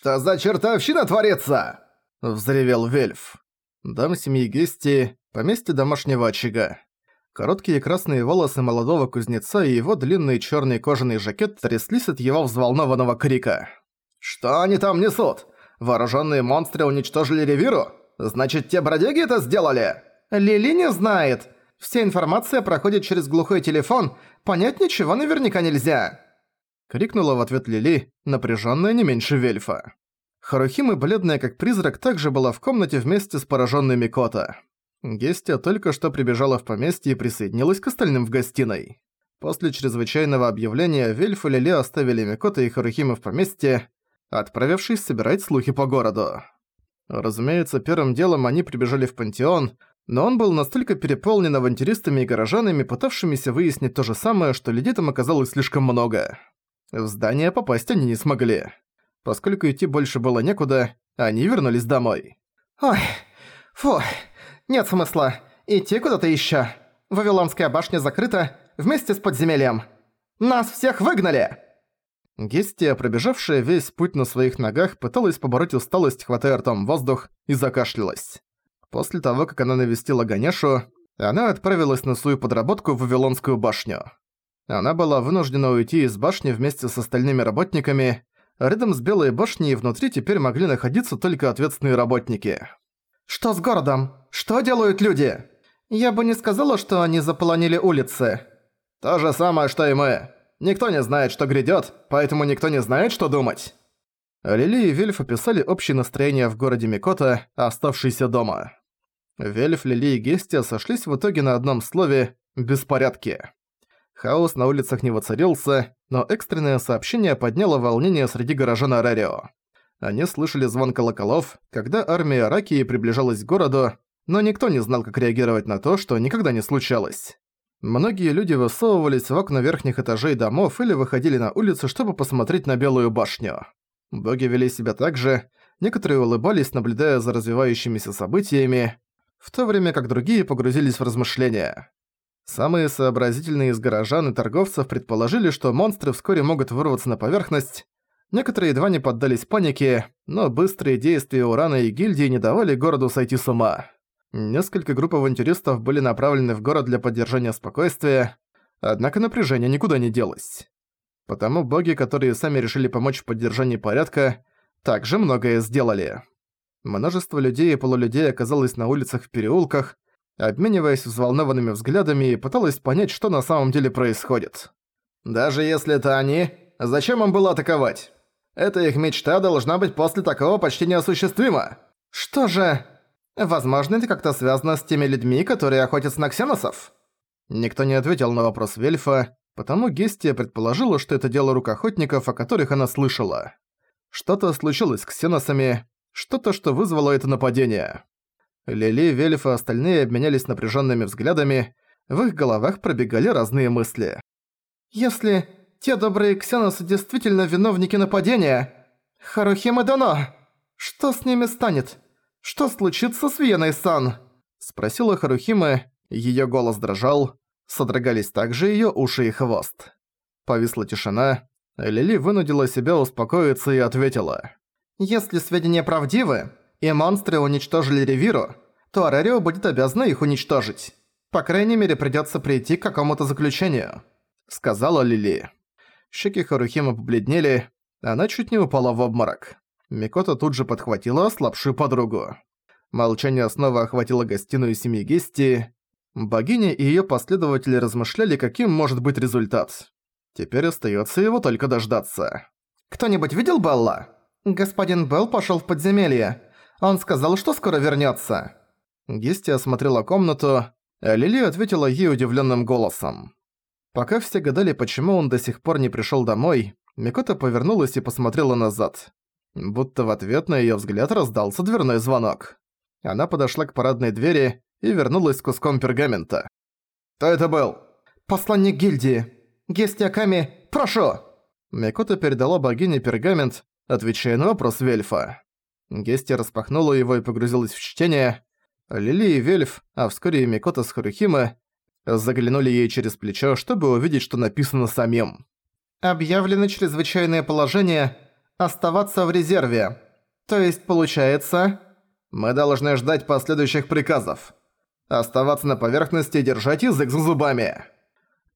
«Что за чертовщина творится?» – взревел Вельф. Дом семьи Гести, поместье домашнего очага. Короткие красные волосы молодого кузнеца и его длинный черный кожаный жакет тряслись от его взволнованного крика. «Что они там несут? Вооруженные монстры уничтожили Ревиру? Значит, те бродяги это сделали?» «Лили не знает. Вся информация проходит через глухой телефон, понять ничего наверняка нельзя!» Крикнула в ответ Лили, напряженная не меньше Вельфа. Харухима, бледная как призрак, также была в комнате вместе с пораженной Микото. Гестия только что прибежала в поместье и присоединилась к остальным в гостиной. После чрезвычайного объявления Вельф и Лили оставили Микото и Харухима в поместье, отправившись собирать слухи по городу. Разумеется, первым делом они прибежали в пантеон, но он был настолько переполнен авантюристами и горожанами, пытавшимися выяснить то же самое, что людей там оказалось слишком много. В здание попасть они не смогли. Поскольку идти больше было некуда, они вернулись домой. «Ой, фу, нет смысла. Идти куда-то ещё. Вавилонская башня закрыта вместе с подземельем. Нас всех выгнали!» Гестия, пробежавшая весь путь на своих ногах, пыталась побороть усталость, хватая ртом воздух, и закашлялась. После того, как она навестила Ганешу, она отправилась на свою подработку в Вавилонскую башню. Она была вынуждена уйти из башни вместе с остальными работниками, рядом с Белой башней внутри теперь могли находиться только ответственные работники. «Что с городом? Что делают люди?» «Я бы не сказала, что они заполонили улицы». «То же самое, что и мы. Никто не знает, что грядет, поэтому никто не знает, что думать». Лили и Вельф описали общее настроение в городе Микота, оставшийся дома. Вельф, Лили и Гестия сошлись в итоге на одном слове «беспорядки». Хаос на улицах не воцарился, но экстренное сообщение подняло волнение среди горожан Арарио. Они слышали звон колоколов, когда армия Ракии приближалась к городу, но никто не знал, как реагировать на то, что никогда не случалось. Многие люди высовывались в окна верхних этажей домов или выходили на улицу, чтобы посмотреть на Белую башню. Боги вели себя так же, некоторые улыбались, наблюдая за развивающимися событиями, в то время как другие погрузились в размышления. Самые сообразительные из горожан и торговцев предположили, что монстры вскоре могут вырваться на поверхность. Некоторые едва не поддались панике, но быстрые действия Урана и гильдии не давали городу сойти с ума. Несколько групп авантюристов были направлены в город для поддержания спокойствия, однако напряжение никуда не делось. Потому боги, которые сами решили помочь в поддержании порядка, также многое сделали. Множество людей и полулюдей оказалось на улицах в переулках, обмениваясь взволнованными взглядами и пыталась понять, что на самом деле происходит. «Даже если это они, зачем им было атаковать? Эта их мечта должна быть после такого почти неосуществима. Что же... Возможно, это как-то связано с теми людьми, которые охотятся на ксеносов?» Никто не ответил на вопрос Вельфа, потому Гестия предположила, что это дело рук охотников, о которых она слышала. Что-то случилось с ксеносами, что-то, что вызвало это нападение. Лили, Вельф и остальные обменялись напряженными взглядами, в их головах пробегали разные мысли. «Если те добрые ксеносы действительно виновники нападения, Харухима Дано, что с ними станет? Что случится с Виеной-сан?» Спросила Харухима, её голос дрожал, содрогались также её уши и хвост. Повисла тишина, Лили вынудила себя успокоиться и ответила. «Если сведения правдивы, и монстры уничтожили Ревиру, то Арарио будет обязана их уничтожить. По крайней мере, придётся прийти к какому-то заключению», — сказала Лили. Щеки Харухима побледнели, она чуть не упала в обморок. Микото тут же подхватила ослабшую подругу. Молчание снова охватило гостиную семьи Гести. Богиня и её последователи размышляли, каким может быть результат. Теперь остаётся его только дождаться. «Кто-нибудь видел Белла?» «Господин Белл пошёл в подземелье. Он сказал, что скоро вернётся». Гести осмотрела комнату, а Лили ответила ей удивлённым голосом. Пока все гадали, почему он до сих пор не пришёл домой, Микота повернулась и посмотрела назад. Будто в ответ на её взгляд раздался дверной звонок. Она подошла к парадной двери и вернулась с куском пергамента. «Кто это был?» «Посланник гильдии. Гести Аками, прошу!» Микота передала богине пергамент, отвечая на вопрос Вельфа. Гести распахнула его и погрузилась в чтение. Лили и Вельф, а вскоре и Микота с Харухима, заглянули ей через плечо, чтобы увидеть, что написано самим. «Объявлено чрезвычайное положение. Оставаться в резерве. То есть, получается... Мы должны ждать последующих приказов. Оставаться на поверхности и держать язык за зубами.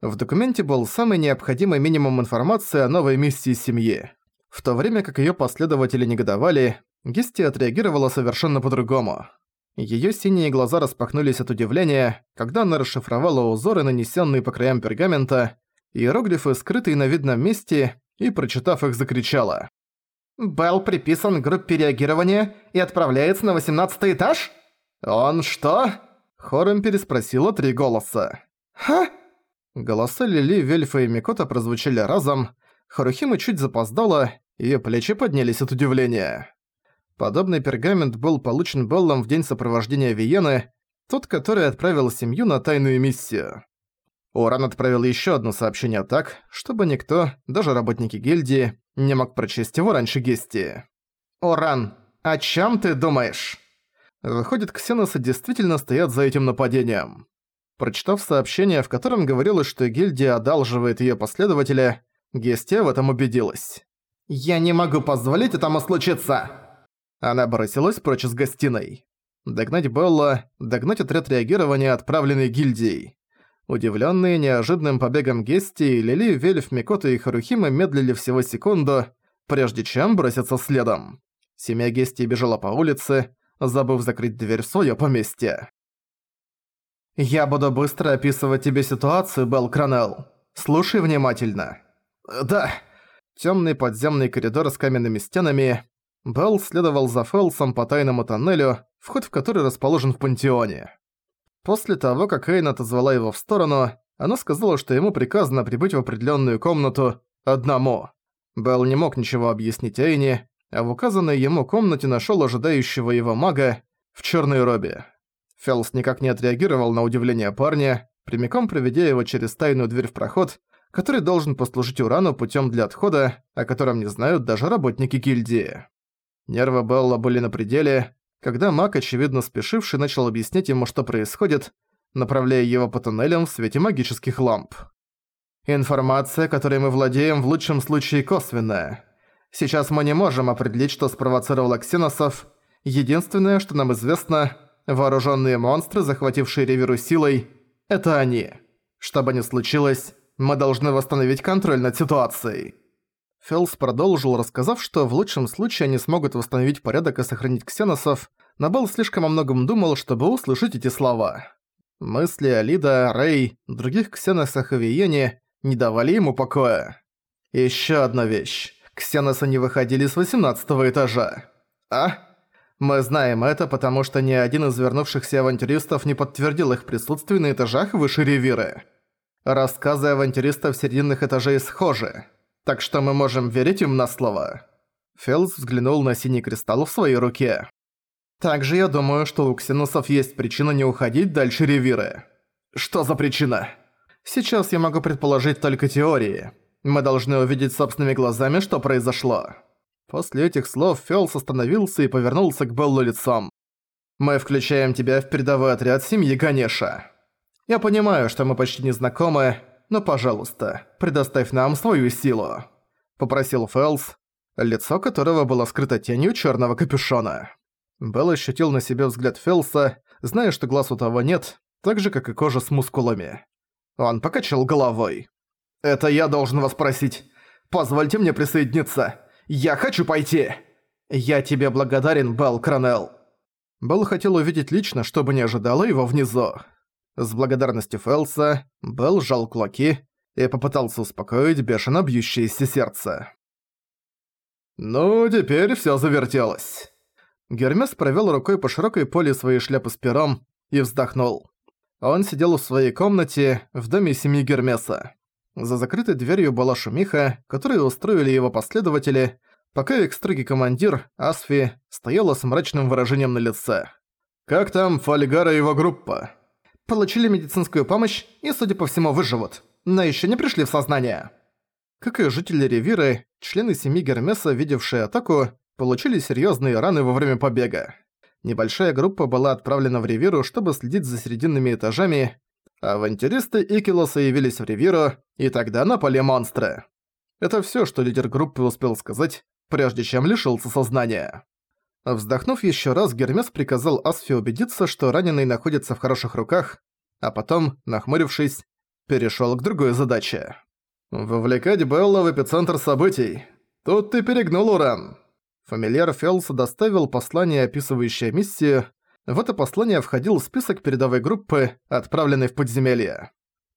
В документе был самый необходимый минимум информации о новой миссии семьи. В то время как её последователи негодовали, Гести отреагировала совершенно по-другому. Её синие глаза распахнулись от удивления, когда она расшифровала узоры, нанесённые по краям пергамента, иероглифы, скрытые на видном месте, и, прочитав их, закричала. «Белл приписан к группе реагирования и отправляется на восемнадцатый этаж? Он что?» Хором переспросила три голоса. «Ха?» Голоса Лили, Вельфа и Микота прозвучали разом. Харухима чуть запоздала, её плечи поднялись от удивления. Подобный пергамент был получен Беллом в день сопровождения Виены, тот, который отправил семью на тайную миссию. Уран отправил ещё одно сообщение так, чтобы никто, даже работники гильдии, не мог прочесть его раньше Гести. «Уран, о чём ты думаешь?» Выходит, ксеносы действительно стоят за этим нападением. Прочитав сообщение, в котором говорилось, что гильдия одалживает её последователя, Гестия в этом убедилась. «Я не могу позволить этому случиться!» Она бросилась прочь из гостиной. Догнать Белла, догнать отряд реагирования, отправленный гильдией. Удивлённые неожиданным побегом Гести, Лили, Вельф, Микота и Харухима медлили всего секунду, прежде чем броситься следом. Семья Гести бежала по улице, забыв закрыть дверь в своё поместье. «Я буду быстро описывать тебе ситуацию, Белл Кранелл. Слушай внимательно». «Да». Тёмный подземный коридор с каменными стенами. Белл следовал за Фелсом по тайному тоннелю, вход в который расположен в пантеоне. После того, как Эйн отозвала его в сторону, она сказала, что ему приказано прибыть в определённую комнату одному. Белл не мог ничего объяснить Эйне, а в указанной ему комнате нашёл ожидающего его мага в чёрной робе. Фелс никак не отреагировал на удивление парня, прямиком проведя его через тайную дверь в проход, который должен послужить Урану путём для отхода, о котором не знают даже работники гильдии. Нервы Белла были на пределе, когда маг, очевидно спешивший, начал объяснять ему, что происходит, направляя его по туннелям в свете магических ламп. Информация, которой мы владеем, в лучшем случае косвенная. Сейчас мы не можем определить, что спровоцировало ксеносов. Единственное, что нам известно, вооруженные монстры, захватившие Риверу силой, это они. Что бы ни случилось, мы должны восстановить контроль над ситуацией. Фелс продолжил, рассказав, что в лучшем случае они смогут восстановить порядок и сохранить ксеносов, но Белл слишком о многом думал, чтобы услышать эти слова. Мысли о Лида, Рэй, других ксеносах и Виене не давали ему покоя. Ещё одна вещь. Ксеносы не выходили с 18 этажа. А? Мы знаем это, потому что ни один из вернувшихся авантюристов не подтвердил их присутствие на этажах выше Ревиры. Рассказы авантюристов серединных этажей схожи, так что мы можем верить им на слово. Фелс взглянул на синий кристалл в своей руке. Также я думаю, что у ксеносов есть причина не уходить дальше Ревиры. Что за причина? Сейчас я могу предположить только теории. Мы должны увидеть собственными глазами, что произошло». После этих слов Фёлс остановился и повернулся к Беллу лицом. «Мы включаем тебя в передовой отряд семьи Ганеша. Я понимаю, что мы почти не знакомы, но, пожалуйста, предоставь нам свою силу», — попросил Фэлс, лицо которого было скрыто тенью черного капюшона. Белл ощутил на себе взгляд Фелса, зная, что глаз у того нет, так же, как и кожа с мускулами. Он покачал головой. «Это я должен вас просить. Позвольте мне присоединиться. Я хочу пойти!» «Я тебе благодарен, Белл Кронелл». Белл хотел увидеть лично, чтобы не ожидало его внизу. С благодарностью Фелса Белл сжал кулаки и попытался успокоить бешено бьющееся сердце. «Ну, теперь всё завертелось». Гермес провёл рукой по широкой поле своей шляпы с пером и вздохнул. Он сидел в своей комнате в доме семьи Гермеса. За закрытой дверью была шумиха, которую устроили его последователи, пока их строгий командир, Асфи, стояла с мрачным выражением на лице. «Как там Фольгара и его группа?» «Получили медицинскую помощь и, судя по всему, выживут, но еще не пришли в сознание». Как и жители Ревиры, члены семьи Гермеса, видевшие атаку, получили серьезные раны во время побега. Небольшая группа была отправлена в Ревиру, чтобы следить за серединными этажами, Авантюристы Икилоса явились в Ривиру, и тогда напали монстры. Это всё, что лидер группы успел сказать, прежде чем лишился сознания. Вздохнув еще раз, Гермес приказал Асфе убедиться, что раненый находится в хороших руках, а потом, нахмурившись, перешел к другой задаче. «Вовлекать Белла в эпицентр событий. Тут ты перегнул, Уран!» Фамильяр Фелс доставил послание, описывающее миссию. В это послание входил список передовой группы, отправленной в подземелье.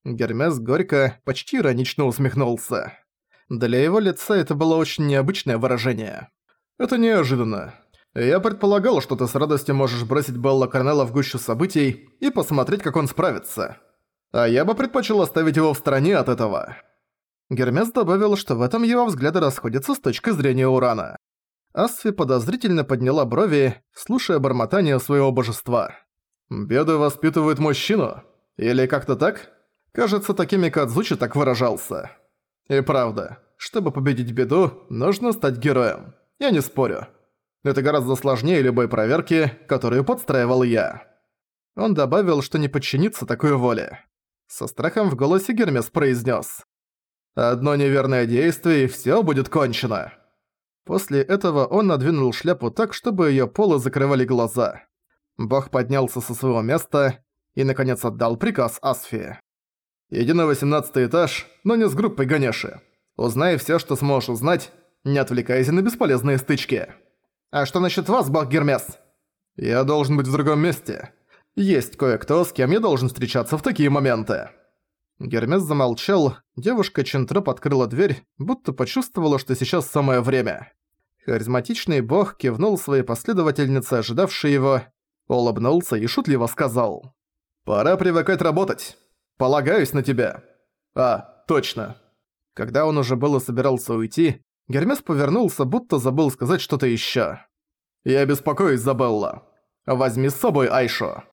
Гермес горько, почти иронично усмехнулся. Для его лица это было очень необычное выражение. «Это неожиданно. Я предполагал, что ты с радостью можешь бросить Белла Корнелла в гущу событий и посмотреть, как он справится. А я бы предпочел оставить его в стороне от этого». Гермес добавил, что в этом его взгляды расходятся с точки зрения Урана. Асфи подозрительно подняла брови, слушая бормотание своего божества. «Беды воспитывают мужчину? Или как-то так? Кажется, такими Кадзучи так выражался. И правда, чтобы победить беду, нужно стать героем. Я не спорю. Это гораздо сложнее любой проверки, которую подстраивал я». Он добавил, что не подчинится такой воле. Со страхом в голосе Гермес произнес: «Одно неверное действие, и всё будет кончено». После этого он надвинул шляпу так, чтобы её полы закрывали глаза. Бог поднялся со своего места и, наконец, отдал приказ Асфи. «Иди на восемнадцатый этаж, но не с группой Ганеши. Узнай всё, что сможешь узнать, не отвлекайся на бесполезные стычки». «А что насчет вас, бог Гермес?» «Я должен быть в другом месте. Есть кое-кто, с кем я должен встречаться в такие моменты». Гермес замолчал, девушка Чентроп открыла дверь, будто почувствовала, что сейчас самое время. Харизматичный бог кивнул своей последовательнице, ожидавшей его, улыбнулся и шутливо сказал. «Пора привыкать работать. Полагаюсь на тебя». «А, точно». Когда он уже было собирался уйти, Гермес повернулся, будто забыл сказать что-то ещё. «Я беспокоюсь за Белла. Возьми с собой Айшо».